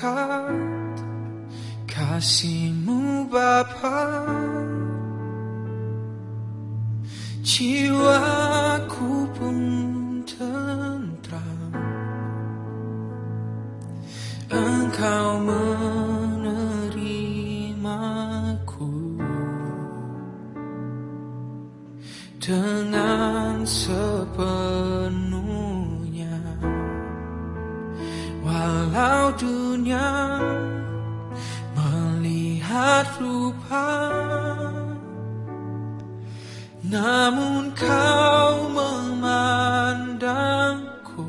dekat kasihmu Bapa. Jiwaku pun tentram. Engkau menerimaku. Dengan sepenuhnya Walau dunia melihat rupa namun kau memandangku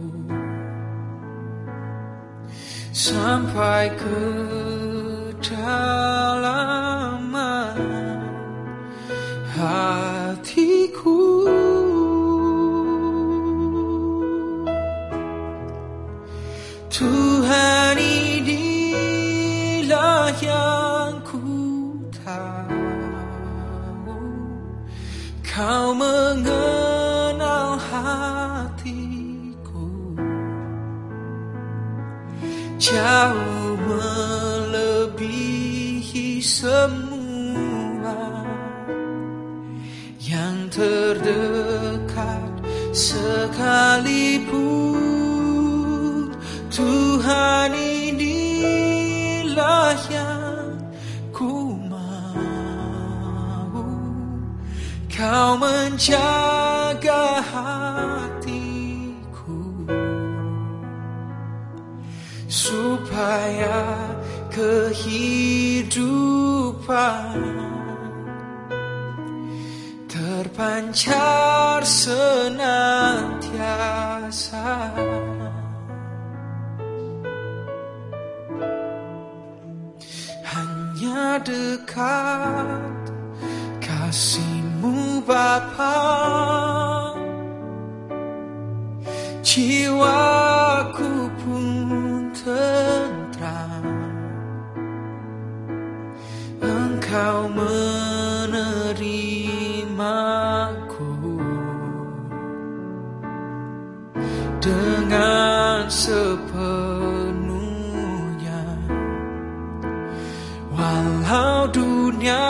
Sampai ke Jauh melebihi semua Yang terdekat sekalipun. Tuhan inilah yang ku mau. Kau menjaga hatiku Terpancar senantiasa. Hanya dekat kasihmu Bapa. Jiwaku pun tentram Engkau menerimaku Dengan sepenuhnya. Walau dunia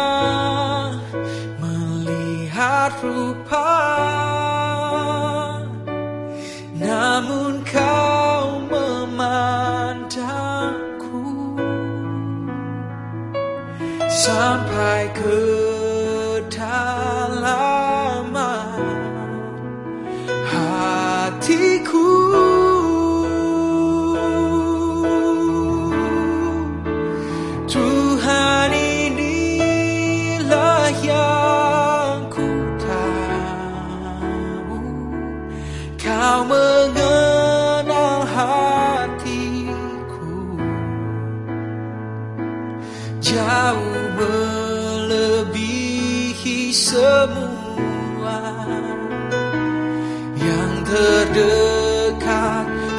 melihat rupa Namun kau memandangku Sampai ke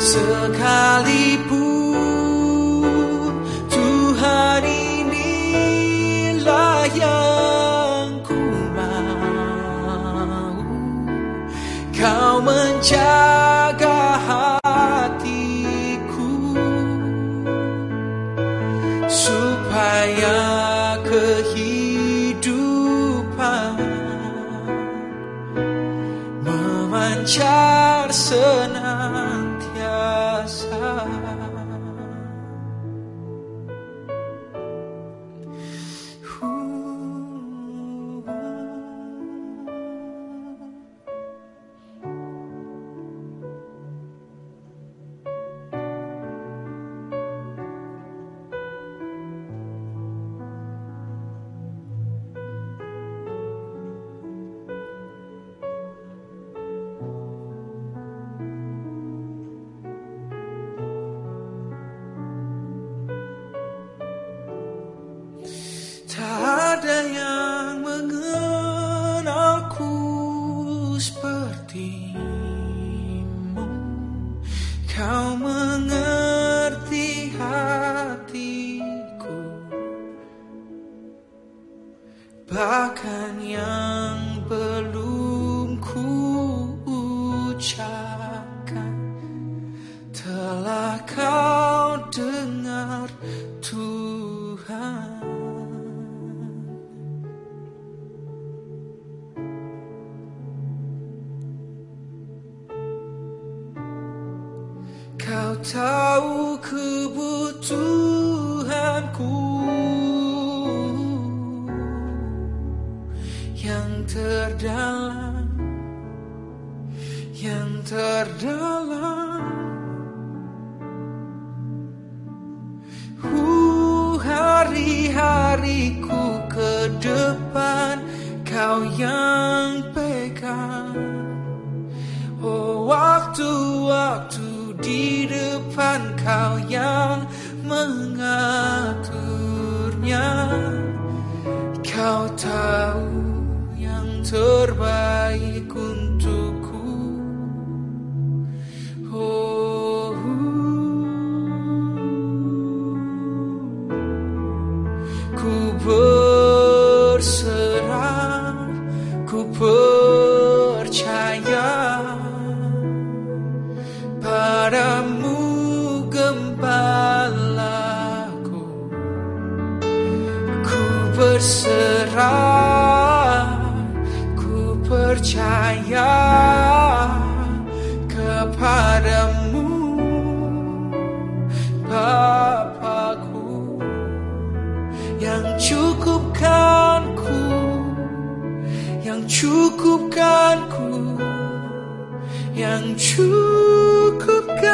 sekalipun Tuhan inilah yang ku mau. Kau menjaga hatiku Supaya kehidupan Memancar senantiasa yang terdalam, yang terdalam. Uh, hari-hariku ke depan, kau yang pegang. Oh, waktu-waktu di depan kau yang mengaturnya Kau tahu yang Yang cukupkanku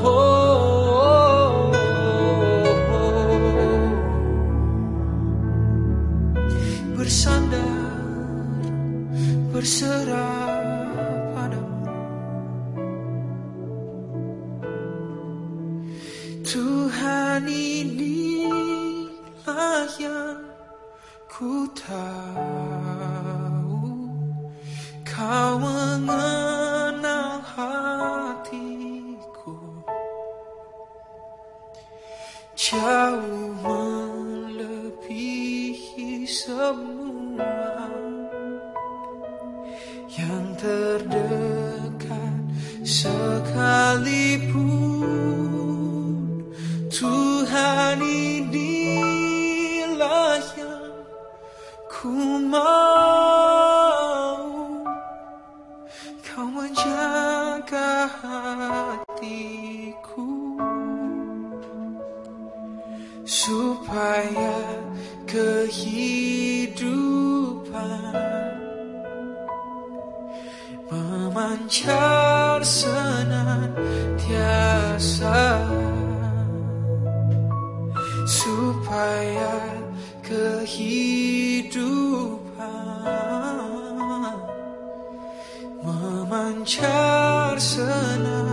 oh, oh, oh. Bersandar Berserah Jauh memancar senantiasa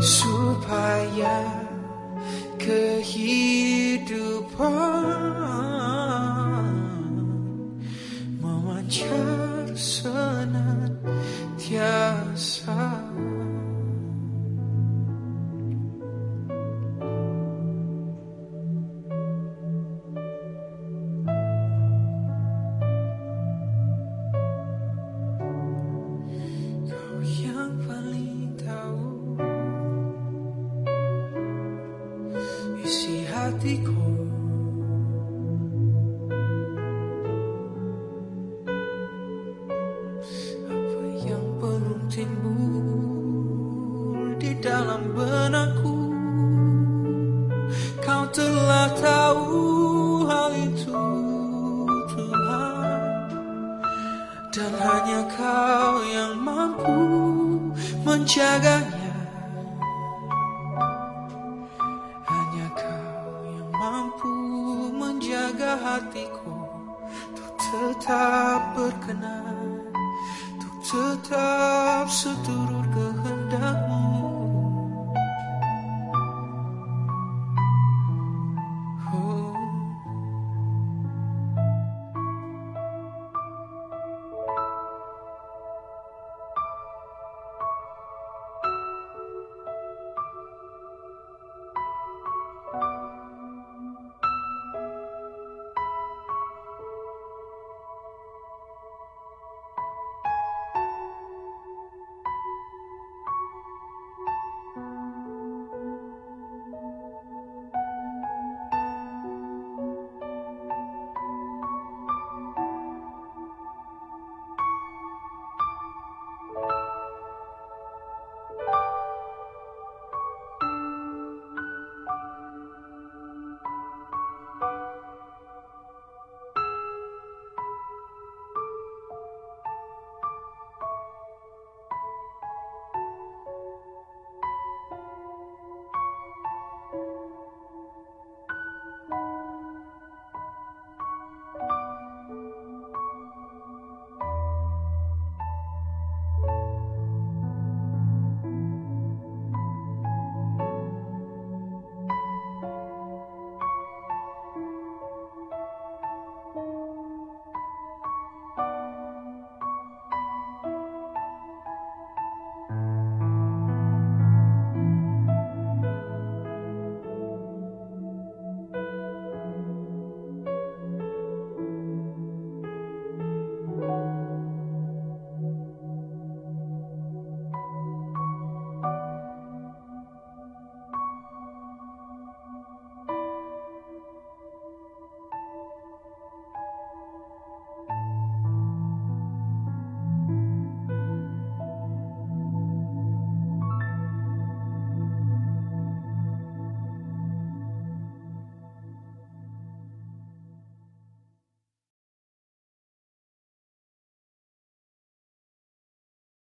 supaya kehidupan menjaganya Hanya kau yang mampu menjaga hatiku. Untuk tetap berkenan Untuk tetap seturut